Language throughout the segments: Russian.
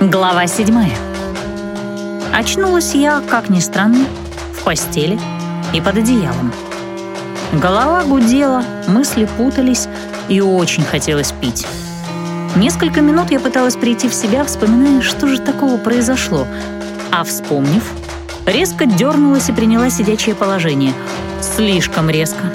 Глава седьмая. Очнулась я, как ни странно, в постели и под одеялом. Голова гудела, мысли путались и очень хотелось пить. Несколько минут я пыталась прийти в себя, вспоминая, что же такого произошло, а вспомнив, резко дернулась и приняла сидячее положение. Слишком резко.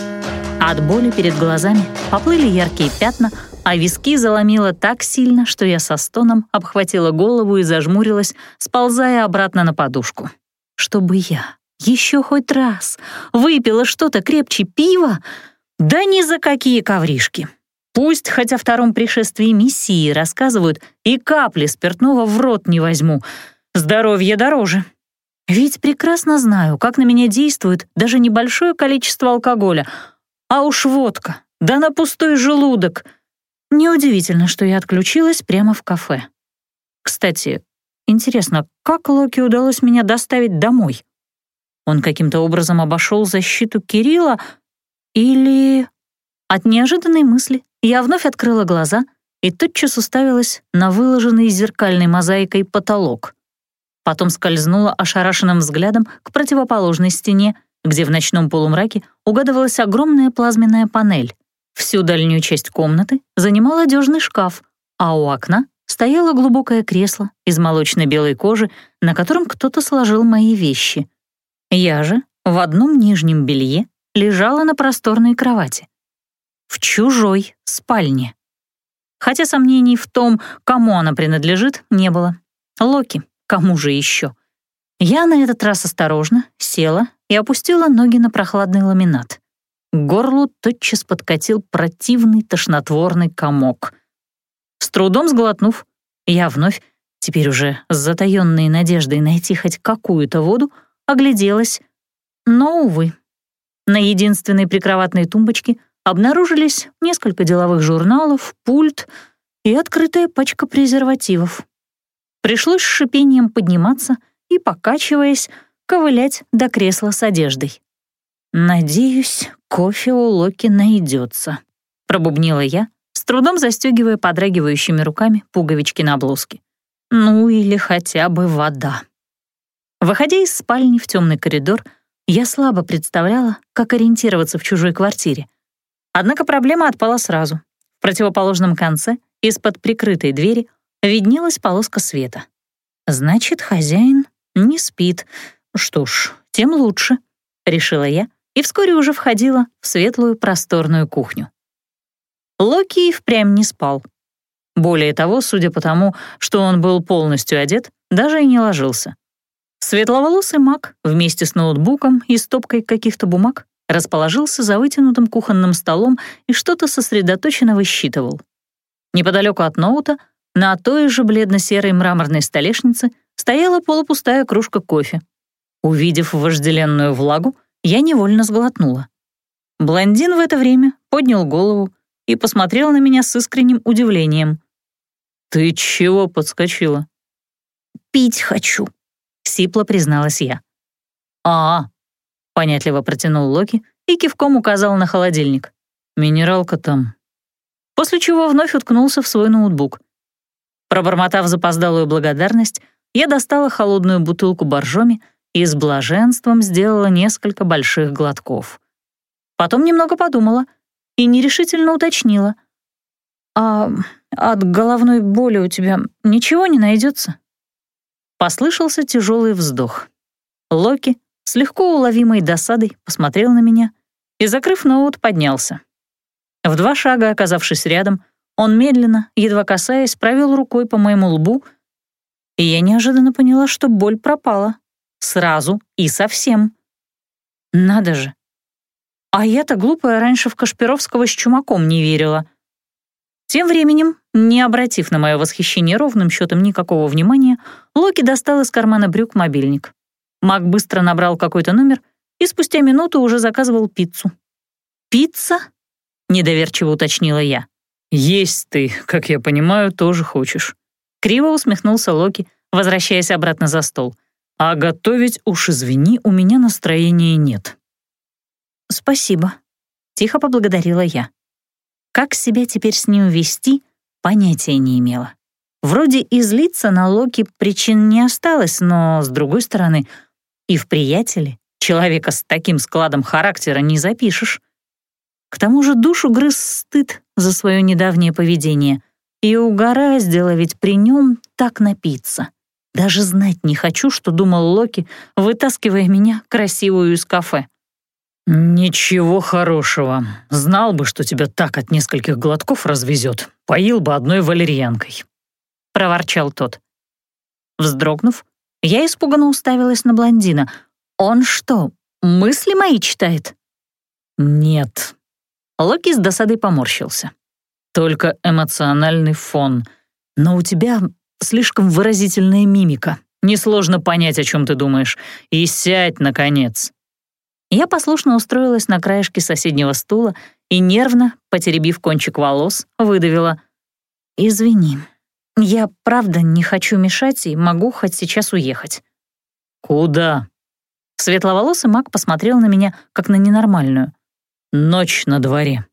От боли перед глазами поплыли яркие пятна — а виски заломило так сильно, что я со стоном обхватила голову и зажмурилась, сползая обратно на подушку. Чтобы я еще хоть раз выпила что-то крепче пива, да ни за какие ковришки. Пусть хоть о втором пришествии Мессии рассказывают, и капли спиртного в рот не возьму. Здоровье дороже. Ведь прекрасно знаю, как на меня действует даже небольшое количество алкоголя. А уж водка, да на пустой желудок — Неудивительно, что я отключилась прямо в кафе. Кстати, интересно, как Локи удалось меня доставить домой? Он каким-то образом обошел защиту Кирилла или... От неожиданной мысли я вновь открыла глаза и тотчас уставилась на выложенный зеркальной мозаикой потолок. Потом скользнула ошарашенным взглядом к противоположной стене, где в ночном полумраке угадывалась огромная плазменная панель. Всю дальнюю часть комнаты занимал одежный шкаф, а у окна стояло глубокое кресло из молочно-белой кожи, на котором кто-то сложил мои вещи. Я же в одном нижнем белье лежала на просторной кровати. В чужой спальне. Хотя сомнений в том, кому она принадлежит, не было. Локи, кому же еще? Я на этот раз осторожно села и опустила ноги на прохладный ламинат. К горлу тотчас подкатил противный тошнотворный комок. С трудом сглотнув, я вновь, теперь уже с затаённой надеждой найти хоть какую-то воду, огляделась. Но, увы, на единственной прикроватной тумбочке обнаружились несколько деловых журналов, пульт и открытая пачка презервативов. Пришлось с шипением подниматься и, покачиваясь, ковылять до кресла с одеждой. «Надеюсь, кофе у Локи найдется», — пробубнила я, с трудом застегивая подрагивающими руками пуговички на блузке. «Ну или хотя бы вода». Выходя из спальни в темный коридор, я слабо представляла, как ориентироваться в чужой квартире. Однако проблема отпала сразу. В противоположном конце, из-под прикрытой двери, виднелась полоска света. Значит, хозяин не спит. Что ж, тем лучше, — решила я и вскоре уже входила в светлую просторную кухню. Локи впрямь не спал. Более того, судя по тому, что он был полностью одет, даже и не ложился. Светловолосый маг вместе с ноутбуком и стопкой каких-то бумаг расположился за вытянутым кухонным столом и что-то сосредоточенно высчитывал. Неподалеку от ноута, на той же бледно-серой мраморной столешнице, стояла полупустая кружка кофе. Увидев вожделенную влагу, я невольно сглотнула. Блондин в это время поднял голову и посмотрел на меня с искренним удивлением. «Ты чего подскочила?» «Пить хочу», — сипло призналась я. «А, -а — понятливо протянул Локи и кивком указал на холодильник. «Минералка там». После чего вновь уткнулся в свой ноутбук. Пробормотав запоздалую благодарность, я достала холодную бутылку боржоми и с блаженством сделала несколько больших глотков. Потом немного подумала и нерешительно уточнила. «А от головной боли у тебя ничего не найдется?» Послышался тяжелый вздох. Локи с легко уловимой досадой посмотрел на меня и, закрыв ноут, поднялся. В два шага, оказавшись рядом, он медленно, едва касаясь, провел рукой по моему лбу, и я неожиданно поняла, что боль пропала. Сразу и совсем. Надо же. А я-то глупая раньше в Кашпировского с Чумаком не верила. Тем временем, не обратив на мое восхищение ровным счетом никакого внимания, Локи достал из кармана брюк мобильник. Мак быстро набрал какой-то номер и спустя минуту уже заказывал пиццу. «Пицца?» — недоверчиво уточнила я. «Есть ты, как я понимаю, тоже хочешь». Криво усмехнулся Локи, возвращаясь обратно за стол. А готовить, уж извини, у меня настроения нет. Спасибо, тихо поблагодарила я. Как себя теперь с ним вести, понятия не имела. Вроде и злиться на Локи причин не осталось, но, с другой стороны, и в приятеле человека с таким складом характера не запишешь. К тому же душу грыз стыд за свое недавнее поведение, и угораздило ведь при нем так напиться. Даже знать не хочу, что думал Локи, вытаскивая меня красивую из кафе. «Ничего хорошего. Знал бы, что тебя так от нескольких глотков развезет. Поил бы одной валерьянкой», — проворчал тот. Вздрогнув, я испуганно уставилась на блондина. «Он что, мысли мои читает?» «Нет». Локи с досадой поморщился. «Только эмоциональный фон. Но у тебя слишком выразительная мимика. Несложно понять, о чем ты думаешь. И сядь, наконец». Я послушно устроилась на краешке соседнего стула и нервно, потеребив кончик волос, выдавила. «Извини, я правда не хочу мешать и могу хоть сейчас уехать». «Куда?» Светловолосый маг посмотрел на меня, как на ненормальную. «Ночь на дворе,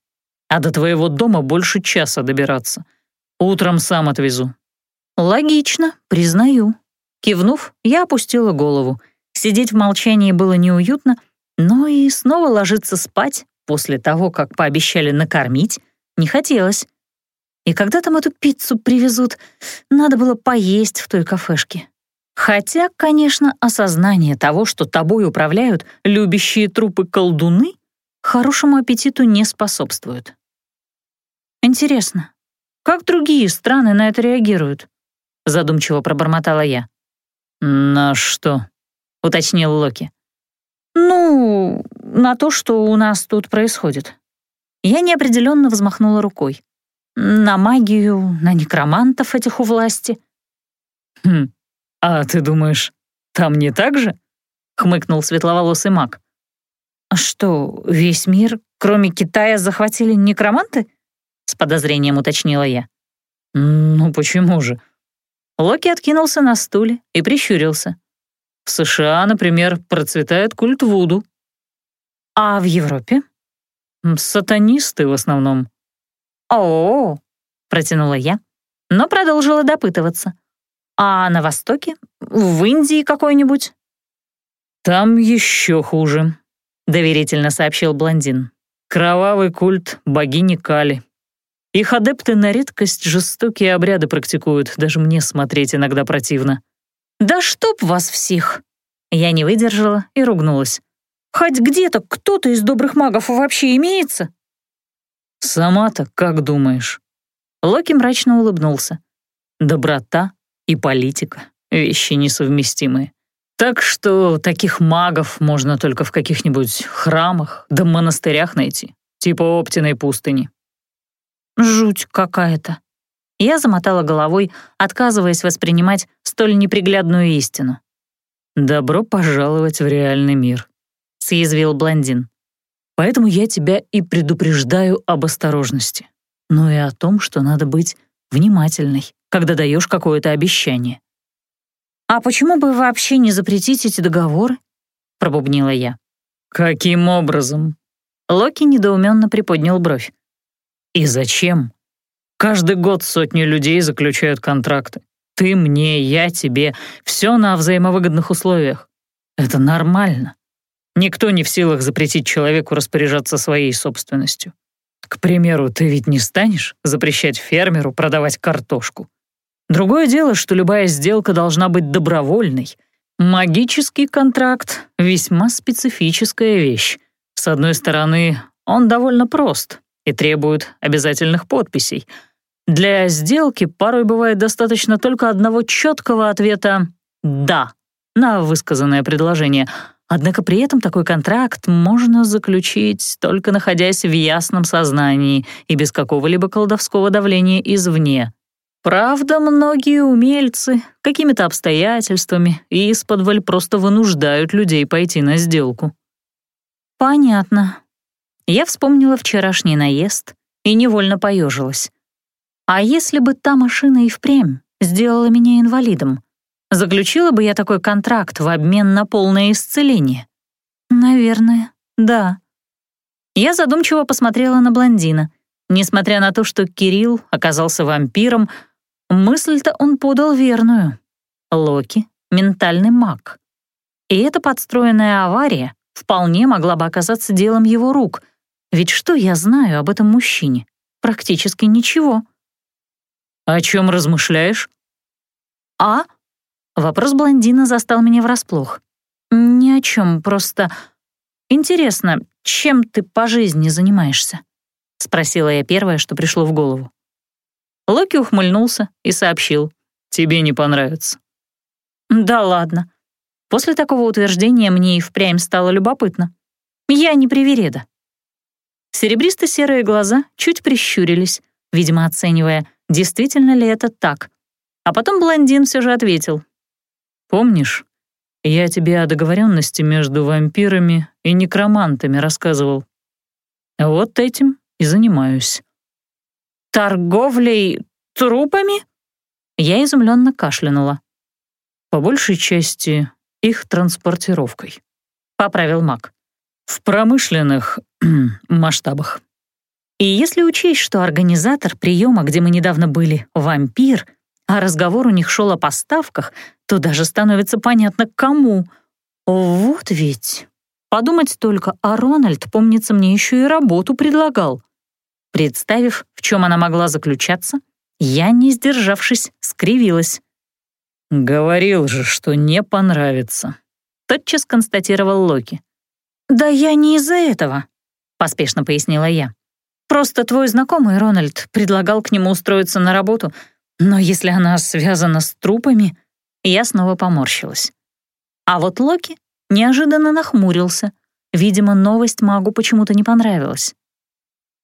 а до твоего дома больше часа добираться. Утром сам отвезу». «Логично, признаю». Кивнув, я опустила голову. Сидеть в молчании было неуютно, но и снова ложиться спать после того, как пообещали накормить, не хотелось. И когда там эту пиццу привезут, надо было поесть в той кафешке. Хотя, конечно, осознание того, что тобой управляют любящие трупы колдуны, хорошему аппетиту не способствует. Интересно, как другие страны на это реагируют? Задумчиво пробормотала я. «На что?» — уточнил Локи. «Ну, на то, что у нас тут происходит». Я неопределенно взмахнула рукой. На магию, на некромантов этих у власти. «Хм, а ты думаешь, там не так же?» — хмыкнул светловолосый маг. «А что, весь мир, кроме Китая, захватили некроманты?» — с подозрением уточнила я. «Ну почему же?» Локи откинулся на стуле и прищурился. «В США, например, процветает культ Вуду». «А в Европе?» «Сатанисты в основном», «О-о-о!» — протянула я, но продолжила допытываться. «А на Востоке? В Индии какой-нибудь?» «Там еще хуже», — доверительно сообщил блондин. «Кровавый культ богини Кали. Их адепты на редкость жестокие обряды практикуют, даже мне смотреть иногда противно». «Да чтоб вас всех!» Я не выдержала и ругнулась. «Хоть где-то кто-то из добрых магов вообще имеется?» «Сама-то как думаешь?» Локи мрачно улыбнулся. «Доброта и политика — вещи несовместимые. Так что таких магов можно только в каких-нибудь храмах да монастырях найти, типа Оптиной пустыни». «Жуть какая-то». Я замотала головой, отказываясь воспринимать столь неприглядную истину. «Добро пожаловать в реальный мир», — съязвил блондин. Поэтому я тебя и предупреждаю об осторожности, но и о том, что надо быть внимательной, когда даешь какое-то обещание. «А почему бы вообще не запретить эти договоры?» — пробубнила я. «Каким образом?» Локи недоуменно приподнял бровь. «И зачем? Каждый год сотни людей заключают контракты. Ты мне, я тебе, все на взаимовыгодных условиях. Это нормально. Никто не в силах запретить человеку распоряжаться своей собственностью. К примеру, ты ведь не станешь запрещать фермеру продавать картошку. Другое дело, что любая сделка должна быть добровольной. Магический контракт — весьма специфическая вещь. С одной стороны, он довольно прост и требует обязательных подписей. Для сделки порой бывает достаточно только одного четкого ответа «да» на высказанное предложение — Однако при этом такой контракт можно заключить, только находясь в ясном сознании и без какого-либо колдовского давления извне. Правда, многие умельцы какими-то обстоятельствами и из-под просто вынуждают людей пойти на сделку. Понятно. Я вспомнила вчерашний наезд и невольно поежилась. А если бы та машина и впрямь сделала меня инвалидом? Заключила бы я такой контракт в обмен на полное исцеление? Наверное, да. Я задумчиво посмотрела на блондина. Несмотря на то, что Кирилл оказался вампиром, Мысль-то он подал верную. Локи — ментальный маг. И эта подстроенная авария вполне могла бы оказаться делом его рук. Ведь что я знаю об этом мужчине? Практически ничего. «О чем размышляешь?» «А?» Вопрос блондина застал меня врасплох. «Ни о чем, просто... Интересно, чем ты по жизни занимаешься?» — спросила я первое, что пришло в голову. Локи ухмыльнулся и сообщил. «Тебе не понравится». «Да ладно». После такого утверждения мне и впрямь стало любопытно. Я не привереда. Серебристо-серые глаза чуть прищурились, видимо, оценивая, действительно ли это так. А потом блондин все же ответил. «Помнишь, я тебе о договоренности между вампирами и некромантами рассказывал. Вот этим и занимаюсь. Торговлей трупами? Я изумленно кашлянула. По большей части их транспортировкой. Поправил Мак. В промышленных масштабах. И если учесть, что организатор приема, где мы недавно были, вампир, а разговор у них шел о поставках, то даже становится понятно, кому. Вот ведь. Подумать только, а Рональд, помнится, мне еще и работу предлагал. Представив, в чем она могла заключаться, я, не сдержавшись, скривилась. «Говорил же, что не понравится», — тотчас констатировал Локи. «Да я не из-за этого», — поспешно пояснила я. «Просто твой знакомый Рональд предлагал к нему устроиться на работу, но если она связана с трупами...» Я снова поморщилась. А вот Локи неожиданно нахмурился. Видимо, новость магу почему-то не понравилась.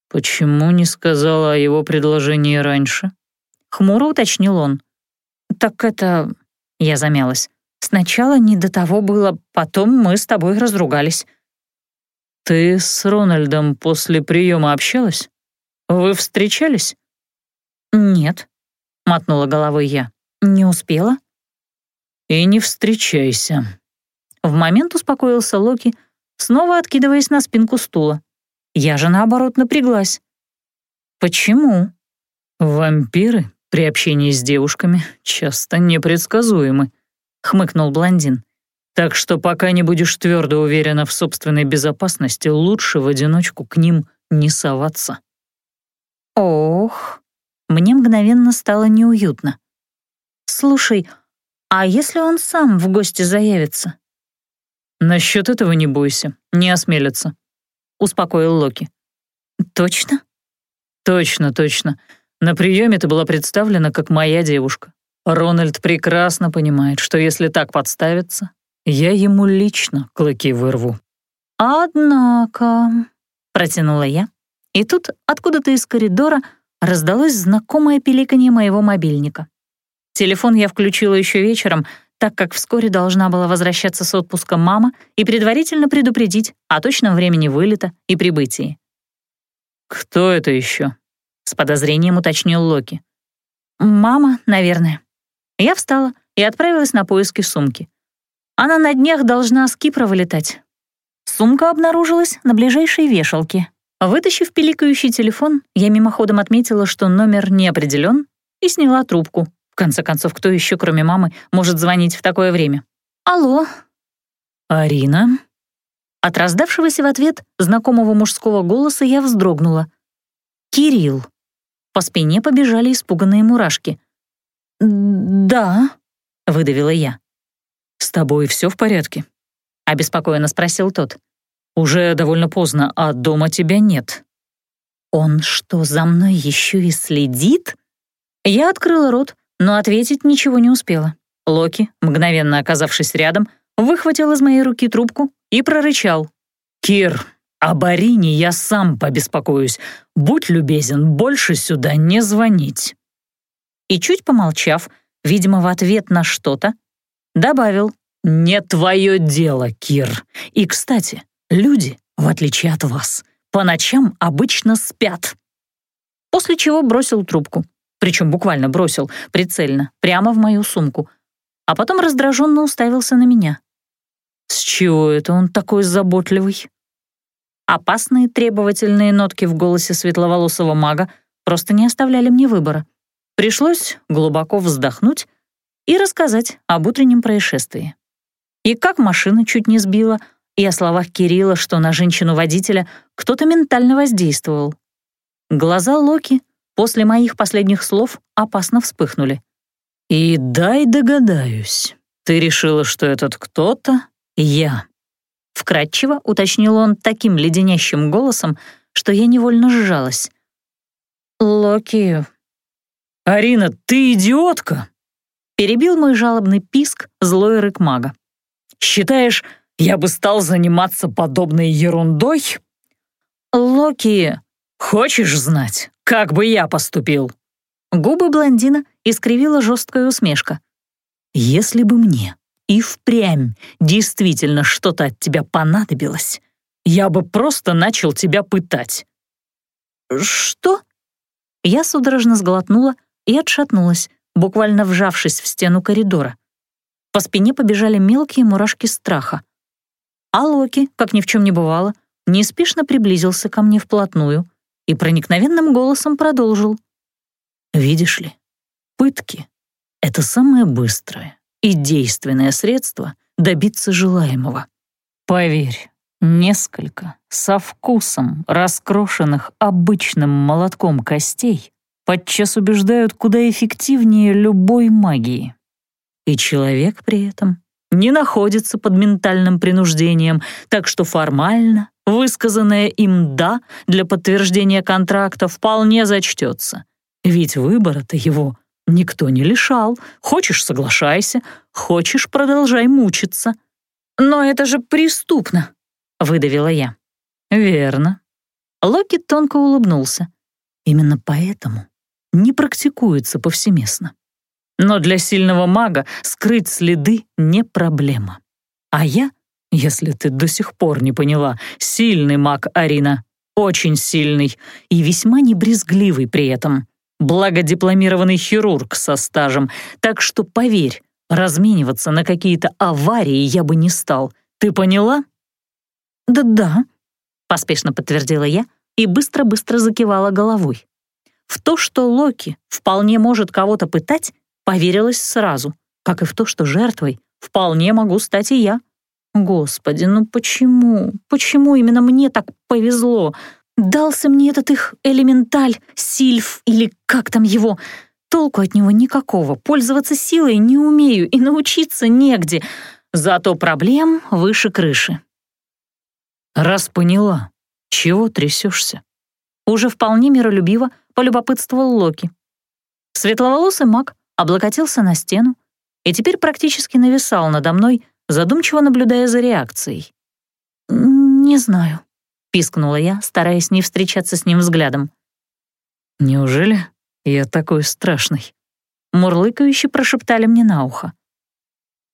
«Почему не сказала о его предложении раньше?» Хмуро уточнил он. «Так это...» — я замялась. «Сначала не до того было, потом мы с тобой разругались». «Ты с Рональдом после приема общалась? Вы встречались?» «Нет», — мотнула головой я. «Не успела?» «И не встречайся». В момент успокоился Локи, снова откидываясь на спинку стула. Я же, наоборот, напряглась. «Почему?» «Вампиры при общении с девушками часто непредсказуемы», — хмыкнул блондин. «Так что пока не будешь твердо уверена в собственной безопасности, лучше в одиночку к ним не соваться». «Ох», мне мгновенно стало неуютно. «Слушай, а если он сам в гости заявится?» «Насчет этого не бойся, не осмелится», — успокоил Локи. «Точно?» «Точно, точно. На приеме ты была представлена как моя девушка. Рональд прекрасно понимает, что если так подставиться, я ему лично клыки вырву». «Однако...» — протянула я. И тут откуда-то из коридора раздалось знакомое пиликанье моего мобильника. Телефон я включила еще вечером, так как вскоре должна была возвращаться с отпуска мама и предварительно предупредить о точном времени вылета и прибытии. «Кто это еще?» — с подозрением уточнил Локи. «Мама, наверное». Я встала и отправилась на поиски сумки. Она на днях должна с Кипра вылетать. Сумка обнаружилась на ближайшей вешалке. Вытащив пиликающий телефон, я мимоходом отметила, что номер не определен, и сняла трубку конце концов, кто еще, кроме мамы, может звонить в такое время? «Алло?» «Арина?» От раздавшегося в ответ знакомого мужского голоса я вздрогнула. «Кирилл». По спине побежали испуганные мурашки. «Да», — выдавила я. «С тобой все в порядке?» — обеспокоенно спросил тот. «Уже довольно поздно, а дома тебя нет». «Он что, за мной еще и следит?» Я открыла рот, но ответить ничего не успела. Локи, мгновенно оказавшись рядом, выхватил из моей руки трубку и прорычал. «Кир, о Барине я сам побеспокоюсь. Будь любезен, больше сюда не звонить». И чуть помолчав, видимо, в ответ на что-то, добавил «Не твое дело, Кир. И, кстати, люди, в отличие от вас, по ночам обычно спят». После чего бросил трубку причем буквально бросил, прицельно, прямо в мою сумку, а потом раздраженно уставился на меня. С чего это он такой заботливый? Опасные требовательные нотки в голосе светловолосого мага просто не оставляли мне выбора. Пришлось глубоко вздохнуть и рассказать об утреннем происшествии. И как машина чуть не сбила, и о словах Кирилла, что на женщину-водителя кто-то ментально воздействовал. Глаза Локи после моих последних слов опасно вспыхнули. «И дай догадаюсь, ты решила, что этот кто-то — я». Вкратчиво уточнил он таким леденящим голосом, что я невольно сжалась. «Локи...» «Арина, ты идиотка!» Перебил мой жалобный писк злой рык мага. «Считаешь, я бы стал заниматься подобной ерундой?» «Локи...» «Хочешь знать, как бы я поступил?» Губы блондина искривила жесткая усмешка. «Если бы мне и впрямь действительно что-то от тебя понадобилось, я бы просто начал тебя пытать». «Что?» Я судорожно сглотнула и отшатнулась, буквально вжавшись в стену коридора. По спине побежали мелкие мурашки страха. А Локи, как ни в чем не бывало, неспешно приблизился ко мне вплотную и проникновенным голосом продолжил. «Видишь ли, пытки — это самое быстрое и действенное средство добиться желаемого. Поверь, несколько со вкусом раскрошенных обычным молотком костей подчас убеждают куда эффективнее любой магии. И человек при этом не находится под ментальным принуждением, так что формально высказанное им «да» для подтверждения контракта вполне зачтется. Ведь выбора-то его никто не лишал. Хочешь — соглашайся, хочешь — продолжай мучиться. «Но это же преступно», — выдавила я. «Верно». Локи тонко улыбнулся. «Именно поэтому не практикуется повсеместно. Но для сильного мага скрыть следы не проблема. А я, если ты до сих пор не поняла, сильный маг Арина, очень сильный и весьма небрезгливый при этом. Благо дипломированный хирург со стажем, так что поверь, размениваться на какие-то аварии я бы не стал. Ты поняла? Да-да, поспешно подтвердила я и быстро-быстро закивала головой. В то, что Локи вполне может кого-то пытать, Поверилась сразу, как и в то, что жертвой вполне могу стать и я. Господи, ну почему, почему именно мне так повезло? Дался мне этот их элементаль, сильф или как там его. Толку от него никакого, пользоваться силой не умею и научиться негде. Зато проблем выше крыши. Раз поняла, чего трясешься? Уже вполне миролюбиво полюбопытствовал Локи. Светловолосый маг облокотился на стену и теперь практически нависал надо мной, задумчиво наблюдая за реакцией. «Не знаю», — пискнула я, стараясь не встречаться с ним взглядом. «Неужели я такой страшный?» Мурлыкающе прошептали мне на ухо.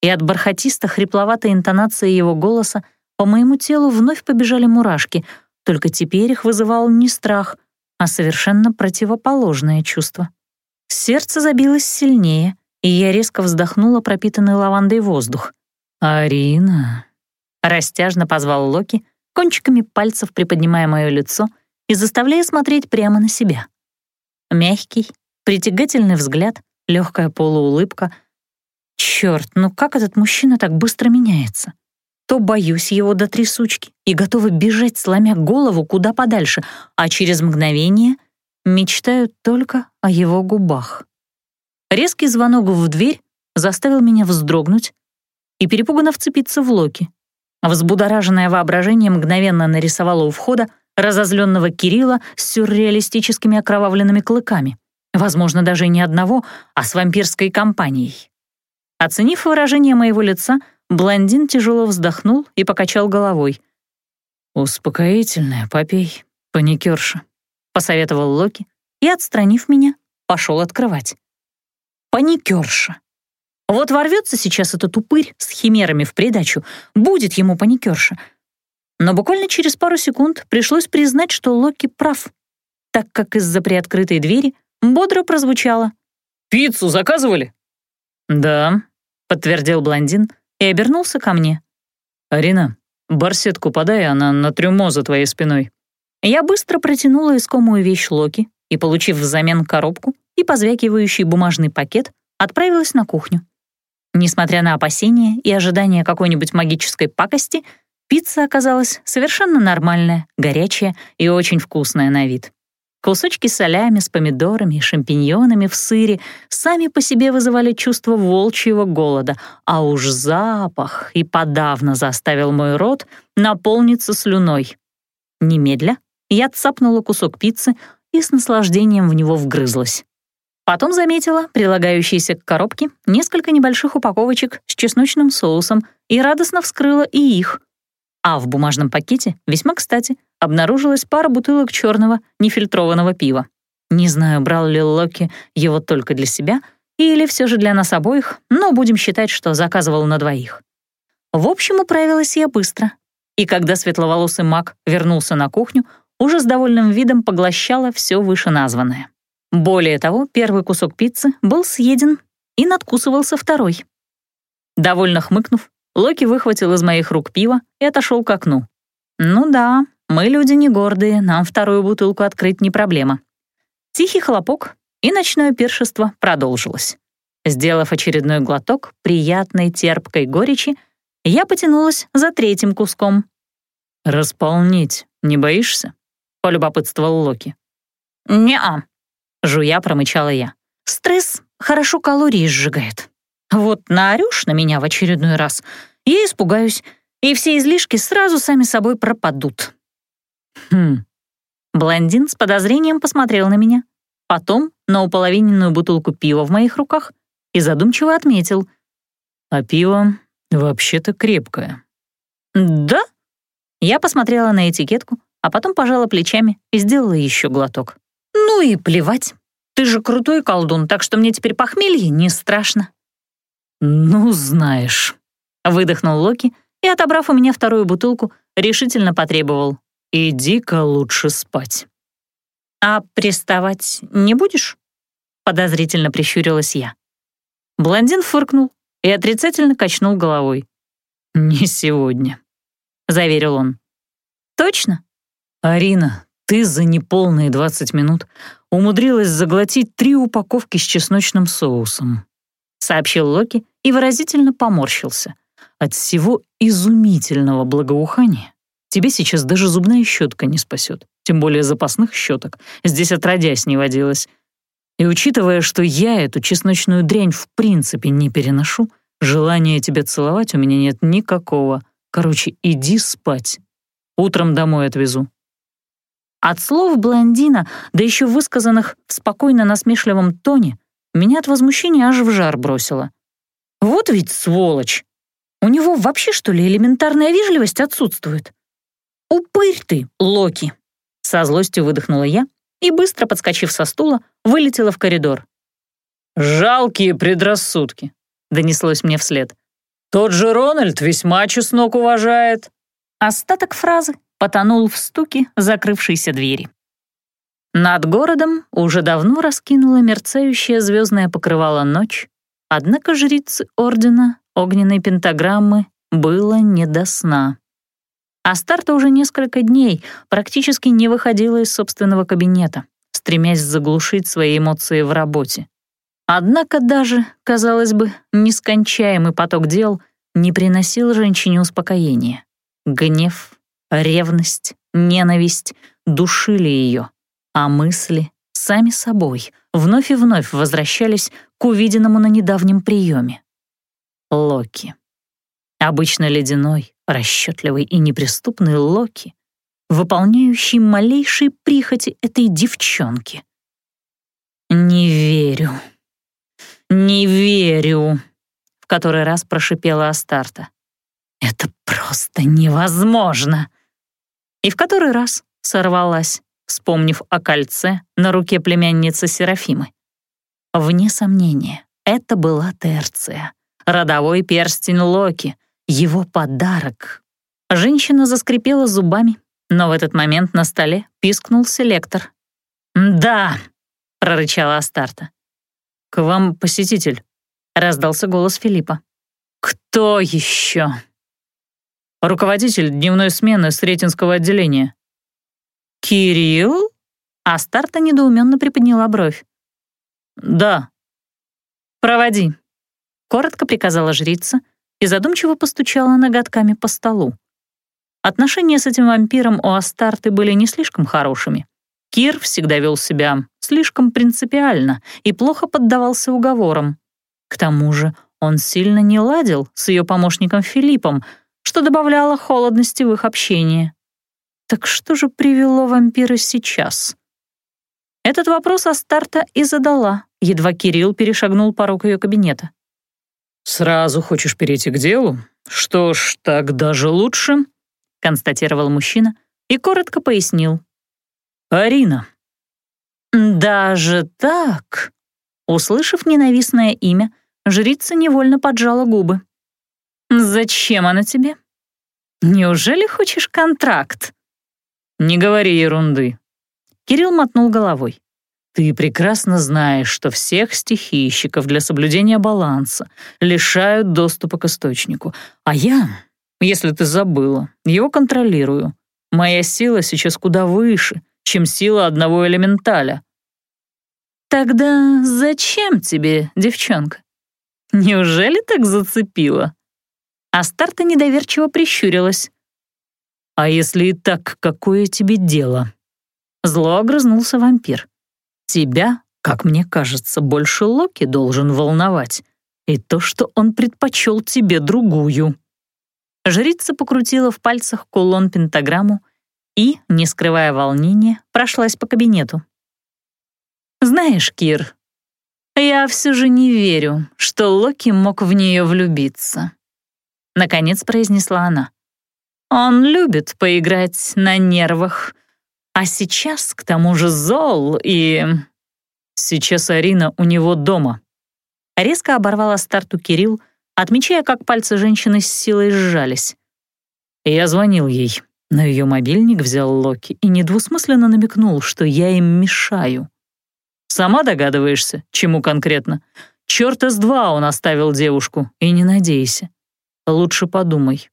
И от бархатисто-хрипловатой интонации его голоса по моему телу вновь побежали мурашки, только теперь их вызывал не страх, а совершенно противоположное чувство. Сердце забилось сильнее, и я резко вздохнула пропитанный лавандой воздух. «Арина!» — растяжно позвал Локи, кончиками пальцев приподнимая мое лицо и заставляя смотреть прямо на себя. Мягкий, притягательный взгляд, легкая полуулыбка. Черт, ну как этот мужчина так быстро меняется? То боюсь его до трясучки и готова бежать, сломя голову куда подальше, а через мгновение мечтаю только о его губах. Резкий звонок в дверь заставил меня вздрогнуть и перепуганно вцепиться в Локи. Взбудораженное воображение мгновенно нарисовало у входа разозленного Кирилла с сюрреалистическими окровавленными клыками. Возможно, даже не одного, а с вампирской компанией. Оценив выражение моего лица, блондин тяжело вздохнул и покачал головой. «Успокоительное, попей, паникерша», посоветовал Локи и, отстранив меня, пошел открывать. Паникерша. Вот ворвется сейчас этот упырь с химерами в придачу, будет ему паникерша. Но буквально через пару секунд пришлось признать, что Локи прав, так как из-за приоткрытой двери бодро прозвучало. «Пиццу заказывали?» «Да», — подтвердил блондин и обернулся ко мне. «Арина, барсетку подай, она на трюмо за твоей спиной». Я быстро протянула искомую вещь Локи, и, получив взамен коробку и позвякивающий бумажный пакет, отправилась на кухню. Несмотря на опасения и ожидания какой-нибудь магической пакости, пицца оказалась совершенно нормальная, горячая и очень вкусная на вид. Кусочки солями с помидорами и шампиньонами в сыре сами по себе вызывали чувство волчьего голода, а уж запах и подавно заставил мой рот наполниться слюной. Немедля я цапнула кусок пиццы и с наслаждением в него вгрызлась. Потом заметила прилагающиеся к коробке несколько небольших упаковочек с чесночным соусом и радостно вскрыла и их. А в бумажном пакете, весьма кстати, обнаружилась пара бутылок черного нефильтрованного пива. Не знаю, брал ли Локи его только для себя или все же для нас обоих, но будем считать, что заказывал на двоих. В общем, управилась я быстро. И когда светловолосый маг вернулся на кухню, уже с довольным видом поглощала все вышеназванное. Более того, первый кусок пиццы был съеден и надкусывался второй. Довольно хмыкнув, Локи выхватил из моих рук пиво и отошел к окну. Ну да, мы люди не гордые, нам вторую бутылку открыть не проблема. Тихий хлопок, и ночное пиршество продолжилось. Сделав очередной глоток приятной терпкой горечи, я потянулась за третьим куском. «Располнить не боишься?» — полюбопытствовал Локи. «Не-а», — жуя промычала я. «Стресс хорошо калории сжигает. Вот наорёшь на меня в очередной раз, я испугаюсь, и все излишки сразу сами собой пропадут». «Хм». Блондин с подозрением посмотрел на меня, потом на уполовиненную бутылку пива в моих руках и задумчиво отметил. «А пиво вообще-то крепкое». «Да?» Я посмотрела на этикетку, а потом пожала плечами и сделала еще глоток. «Ну и плевать. Ты же крутой колдун, так что мне теперь похмелье не страшно». «Ну, знаешь», — выдохнул Локи и, отобрав у меня вторую бутылку, решительно потребовал. «Иди-ка лучше спать». «А приставать не будешь?» — подозрительно прищурилась я. Блондин фыркнул и отрицательно качнул головой. «Не сегодня», — заверил он. «Точно?» «Арина, ты за неполные 20 минут умудрилась заглотить три упаковки с чесночным соусом», — сообщил Локи и выразительно поморщился. «От всего изумительного благоухания тебе сейчас даже зубная щетка не спасет, тем более запасных щеток. Здесь отродясь не водилось. И учитывая, что я эту чесночную дрянь в принципе не переношу, желания тебя целовать у меня нет никакого. Короче, иди спать. Утром домой отвезу». От слов блондина, да еще высказанных в спокойно насмешливом тоне, меня от возмущения аж в жар бросило. Вот ведь сволочь! У него вообще, что ли, элементарная вежливость отсутствует? «Упырь ты, Локи!» Со злостью выдохнула я и, быстро подскочив со стула, вылетела в коридор. «Жалкие предрассудки», — донеслось мне вслед. «Тот же Рональд весьма чеснок уважает». Остаток фразы потонул в стуке закрывшейся двери. Над городом уже давно раскинула мерцающее звездное покрывало ночь, однако жрицы Ордена Огненной Пентаграммы было не до сна. Астарта уже несколько дней практически не выходила из собственного кабинета, стремясь заглушить свои эмоции в работе. Однако даже, казалось бы, нескончаемый поток дел не приносил женщине успокоения. Гнев, ревность, ненависть душили ее, а мысли сами собой вновь и вновь возвращались к увиденному на недавнем приеме. Локи. Обычно ледяной, расчетливый и неприступный Локи, выполняющий малейшие прихоти этой девчонки. «Не верю, не верю», — в который раз прошипела Астарта. «Это просто невозможно!» И в который раз сорвалась, вспомнив о кольце на руке племянницы Серафимы. Вне сомнения, это была Терция, родовой перстень Локи, его подарок. Женщина заскрипела зубами, но в этот момент на столе пискнул селектор. «Да!» — прорычала Астарта. «К вам посетитель», — раздался голос Филиппа. «Кто еще?» «Руководитель дневной смены Сретенского отделения». «Кирилл?» А Старта недоуменно приподняла бровь. «Да». «Проводи», — коротко приказала жрица и задумчиво постучала ноготками по столу. Отношения с этим вампиром у Астарты были не слишком хорошими. Кир всегда вел себя слишком принципиально и плохо поддавался уговорам. К тому же он сильно не ладил с ее помощником Филиппом, что добавляло холодности в их общение. Так что же привело вампира сейчас? Этот вопрос Астарта и задала, едва Кирилл перешагнул порог ее кабинета. «Сразу хочешь перейти к делу? Что ж, так даже лучше», — констатировал мужчина и коротко пояснил. «Арина». «Даже так?» Услышав ненавистное имя, жрица невольно поджала губы. «Зачем она тебе? Неужели хочешь контракт?» «Не говори ерунды». Кирилл мотнул головой. Ты прекрасно знаешь, что всех стихийщиков для соблюдения баланса лишают доступа к источнику. А я, если ты забыла, его контролирую. Моя сила сейчас куда выше, чем сила одного элементаля. Тогда зачем тебе, девчонка? Неужели так зацепила? Астарта недоверчиво прищурилась. А если и так, какое тебе дело? Зло огрызнулся вампир. Тебя, как мне кажется, больше Локи должен волновать. И то, что он предпочел тебе другую». Жрица покрутила в пальцах кулон-пентаграмму и, не скрывая волнения, прошлась по кабинету. «Знаешь, Кир, я все же не верю, что Локи мог в нее влюбиться», — наконец произнесла она. «Он любит поиграть на нервах, а сейчас, к тому же, зол и... Сейчас Арина у него дома. Резко оборвала старту Кирилл, отмечая, как пальцы женщины с силой сжались. Я звонил ей, но ее мобильник взял Локи и недвусмысленно намекнул, что я им мешаю. Сама догадываешься, чему конкретно? Чёрт из два он оставил девушку, и не надейся. Лучше подумай.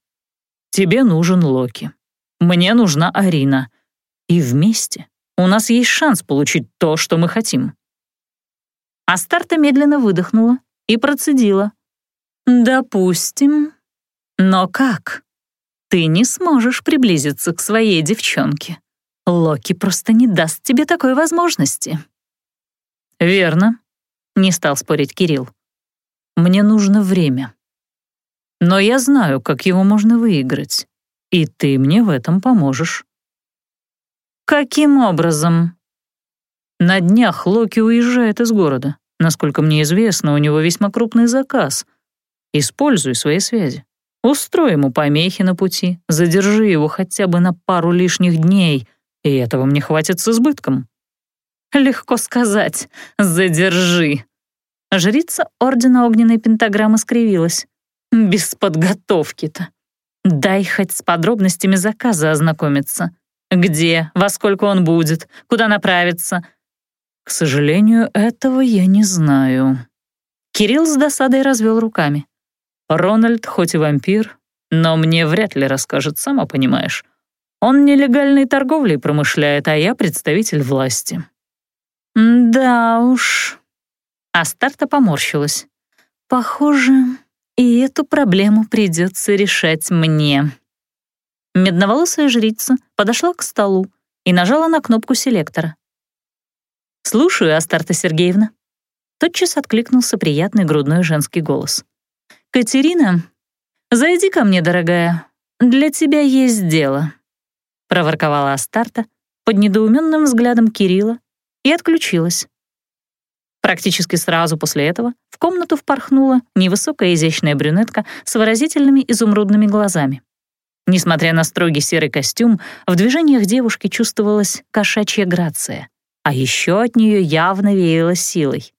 Тебе нужен Локи. Мне нужна Арина. И вместе у нас есть шанс получить то, что мы хотим». Астарта медленно выдохнула и процедила. «Допустим. Но как? Ты не сможешь приблизиться к своей девчонке. Локи просто не даст тебе такой возможности». «Верно», — не стал спорить Кирилл. «Мне нужно время. Но я знаю, как его можно выиграть, и ты мне в этом поможешь». «Каким образом?» На днях Локи уезжает из города. Насколько мне известно, у него весьма крупный заказ. Используй свои связи. Устрой ему помехи на пути, задержи его хотя бы на пару лишних дней, и этого мне хватит с избытком. Легко сказать «задержи». Жрица Ордена Огненной Пентаграммы скривилась. Без подготовки-то. Дай хоть с подробностями заказа ознакомиться. Где, во сколько он будет, куда направиться? К сожалению, этого я не знаю. Кирилл с досадой развел руками. Рональд хоть и вампир, но мне вряд ли расскажет, сама понимаешь. Он нелегальной торговлей промышляет, а я представитель власти. Да уж. Астарта поморщилась. Похоже, и эту проблему придется решать мне. Медноволосая жрица подошла к столу и нажала на кнопку селектора. «Слушаю, Астарта Сергеевна». Тотчас откликнулся приятный грудной женский голос. «Катерина, зайди ко мне, дорогая. Для тебя есть дело», — проворковала Астарта под недоуменным взглядом Кирилла и отключилась. Практически сразу после этого в комнату впорхнула невысокая изящная брюнетка с выразительными изумрудными глазами. Несмотря на строгий серый костюм, в движениях девушки чувствовалась кошачья грация, а еще от нее явно веяло силой.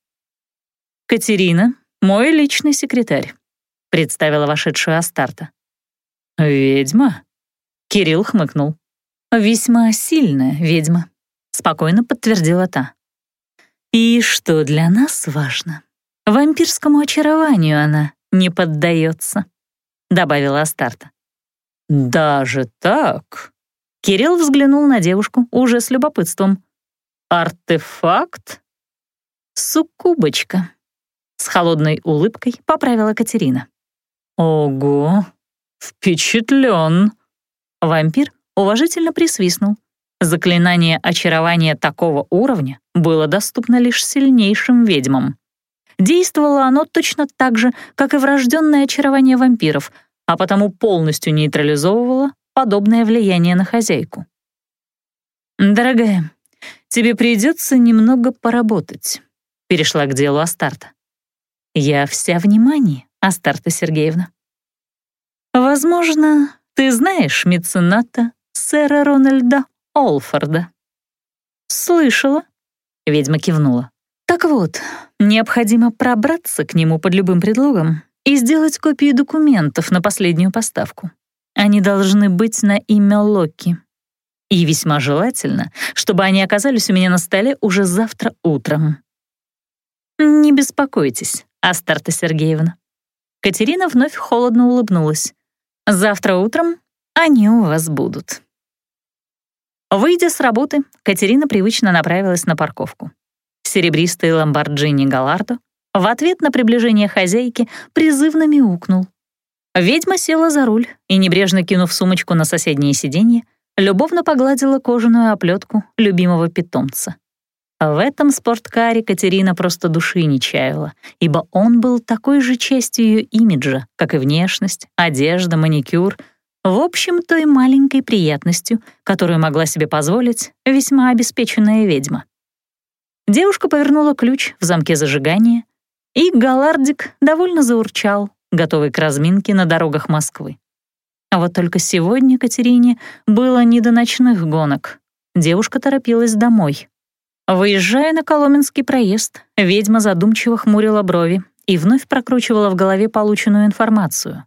«Катерина, мой личный секретарь», — представила вошедшую Астарта. «Ведьма?» — Кирилл хмыкнул. «Весьма сильная ведьма», — спокойно подтвердила та. «И что для нас важно, вампирскому очарованию она не поддается», — добавила Астарта. «Даже так?» Кирилл взглянул на девушку уже с любопытством. Артефакт? Суккубочка. С холодной улыбкой поправила Катерина. Ого, впечатлен. Вампир уважительно присвистнул. Заклинание очарования такого уровня было доступно лишь сильнейшим ведьмам. Действовало оно точно так же, как и врожденное очарование вампиров, а потому полностью нейтрализовывало подобное влияние на хозяйку. «Дорогая, тебе придется немного поработать», — перешла к делу Астарта. «Я вся внимание, Астарта Сергеевна. Возможно, ты знаешь мецената сэра Рональда Олфорда?» «Слышала», — ведьма кивнула. «Так вот, необходимо пробраться к нему под любым предлогом и сделать копии документов на последнюю поставку. Они должны быть на имя Локи. И весьма желательно, чтобы они оказались у меня на столе уже завтра утром. Не беспокойтесь, Астарта Сергеевна. Катерина вновь холодно улыбнулась. Завтра утром они у вас будут. Выйдя с работы, Катерина привычно направилась на парковку. Серебристый ламборджини Галардо в ответ на приближение хозяйки призывно мяукнул. Ведьма села за руль и, небрежно кинув сумочку на соседнее сиденье, любовно погладила кожаную оплетку любимого питомца. В этом спорткаре Катерина просто души не чаяла, ибо он был такой же частью ее имиджа, как и внешность, одежда, маникюр, в общем, той маленькой приятностью, которую могла себе позволить весьма обеспеченная ведьма. Девушка повернула ключ в замке зажигания, и Галардик довольно заурчал, готовый к разминке на дорогах Москвы. А вот только сегодня Катерине было не до ночных гонок. Девушка торопилась домой. Выезжая на Коломенский проезд, ведьма задумчиво хмурила брови и вновь прокручивала в голове полученную информацию.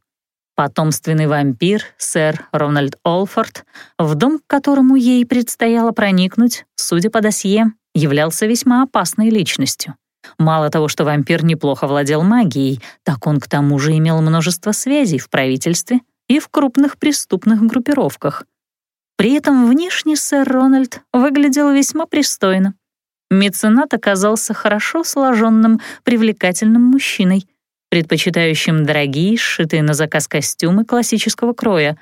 Потомственный вампир, сэр Рональд Олфорд, в дом, к которому ей предстояло проникнуть, судя по досье, являлся весьма опасной личностью. Мало того, что вампир неплохо владел магией, так он к тому же имел множество связей в правительстве и в крупных преступных группировках. При этом внешне сэр Рональд выглядел весьма пристойно. Меценат оказался хорошо сложенным, привлекательным мужчиной, предпочитающим дорогие, сшитые на заказ костюмы классического кроя.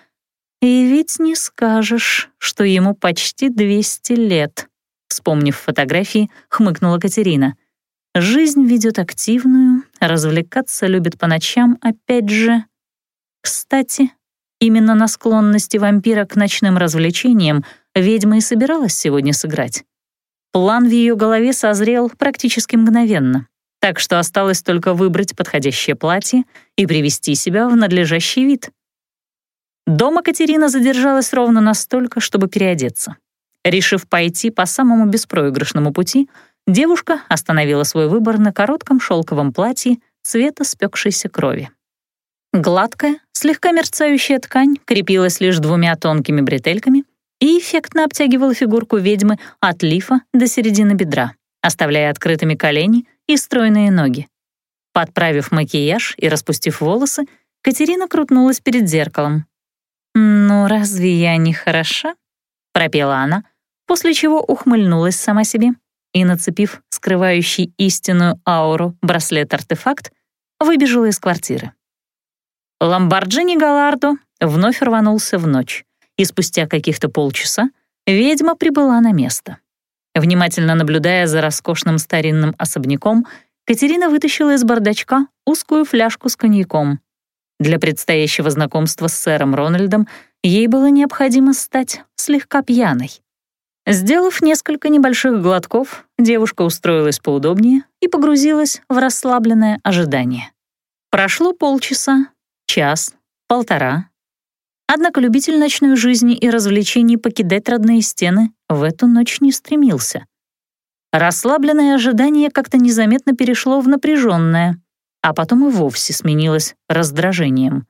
И ведь не скажешь, что ему почти 200 лет. Вспомнив фотографии, хмыкнула Катерина — Жизнь ведет активную, развлекаться любит по ночам, опять же. Кстати, именно на склонности вампира к ночным развлечениям ведьма и собиралась сегодня сыграть. План в ее голове созрел практически мгновенно, так что осталось только выбрать подходящее платье и привести себя в надлежащий вид. Дома Катерина задержалась ровно настолько, чтобы переодеться. Решив пойти по самому беспроигрышному пути — Девушка остановила свой выбор на коротком шелковом платье цвета спекшейся крови. Гладкая, слегка мерцающая ткань крепилась лишь двумя тонкими бретельками и эффектно обтягивала фигурку ведьмы от лифа до середины бедра, оставляя открытыми колени и стройные ноги. Подправив макияж и распустив волосы, Катерина крутнулась перед зеркалом. «Ну, разве я не хороша?» — пропела она, после чего ухмыльнулась сама себе и, нацепив скрывающий истинную ауру браслет-артефакт, выбежала из квартиры. Ламборджини Галардо вновь рванулся в ночь, и спустя каких-то полчаса ведьма прибыла на место. Внимательно наблюдая за роскошным старинным особняком, Катерина вытащила из бардачка узкую фляжку с коньяком. Для предстоящего знакомства с сэром Рональдом ей было необходимо стать слегка пьяной. Сделав несколько небольших глотков, девушка устроилась поудобнее и погрузилась в расслабленное ожидание. Прошло полчаса, час, полтора. Однако любитель ночной жизни и развлечений покидать родные стены в эту ночь не стремился. Расслабленное ожидание как-то незаметно перешло в напряженное, а потом и вовсе сменилось раздражением.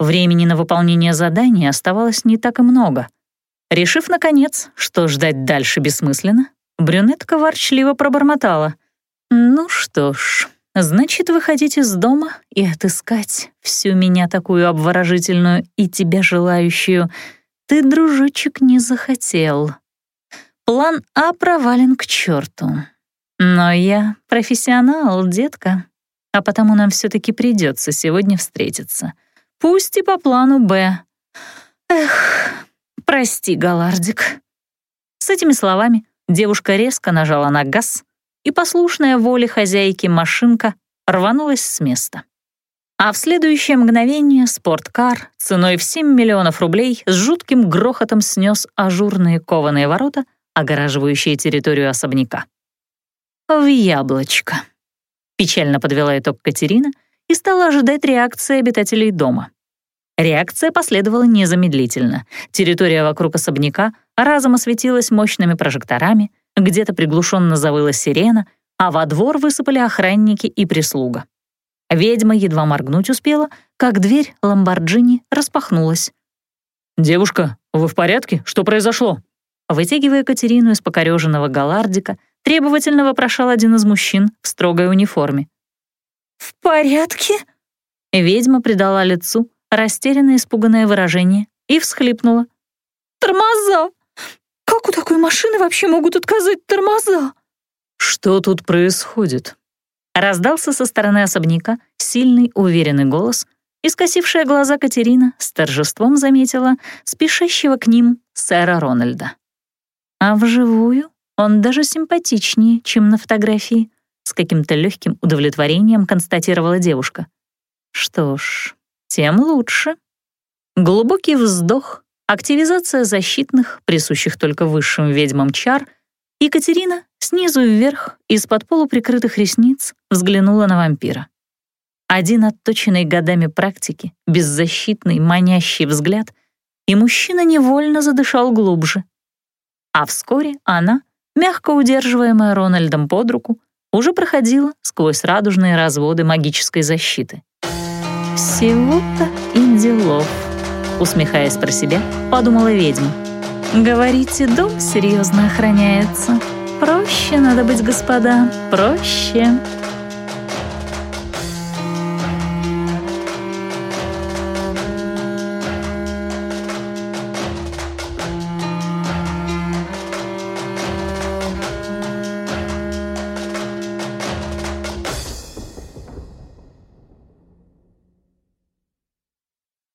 Времени на выполнение задания оставалось не так и много — Решив, наконец, что ждать дальше бессмысленно, брюнетка ворчливо пробормотала. «Ну что ж, значит, выходить из дома и отыскать всю меня такую обворожительную и тебя желающую ты, дружочек, не захотел. План А провален к черту. Но я профессионал, детка, а потому нам все-таки придется сегодня встретиться. Пусть и по плану Б. Эх, прости, Галардик. С этими словами девушка резко нажала на газ, и послушная воле хозяйки машинка рванулась с места. А в следующее мгновение спорткар ценой в 7 миллионов рублей с жутким грохотом снес ажурные кованые ворота, огораживающие территорию особняка. «В яблочко», — печально подвела итог Катерина и стала ожидать реакции обитателей дома. Реакция последовала незамедлительно. Территория вокруг особняка разом осветилась мощными прожекторами, где-то приглушенно завыла сирена, а во двор высыпали охранники и прислуга. Ведьма едва моргнуть успела, как дверь Ламборджини распахнулась. «Девушка, вы в порядке? Что произошло?» Вытягивая Катерину из покореженного галардика, требовательно вопрошал один из мужчин в строгой униформе. «В порядке?» Ведьма придала лицу растерянное испуганное выражение и всхлипнула. «Тормоза! Как у такой машины вообще могут отказать тормоза?» «Что тут происходит?» Раздался со стороны особняка сильный, уверенный голос, и скосившая глаза Катерина с торжеством заметила спешащего к ним сэра Рональда. А вживую он даже симпатичнее, чем на фотографии, с каким-то легким удовлетворением констатировала девушка. Что ж, тем лучше. Глубокий вздох, активизация защитных, присущих только высшим ведьмам чар, Екатерина снизу вверх, из-под полуприкрытых ресниц, взглянула на вампира. Один отточенный годами практики, беззащитный, манящий взгляд, и мужчина невольно задышал глубже. А вскоре она, мягко удерживаемая Рональдом под руку, уже проходила сквозь радужные разводы магической защиты. «Всего-то и делов», — усмехаясь про себя, подумала ведьма. «Говорите, дом серьезно охраняется. Проще надо быть, господа, проще».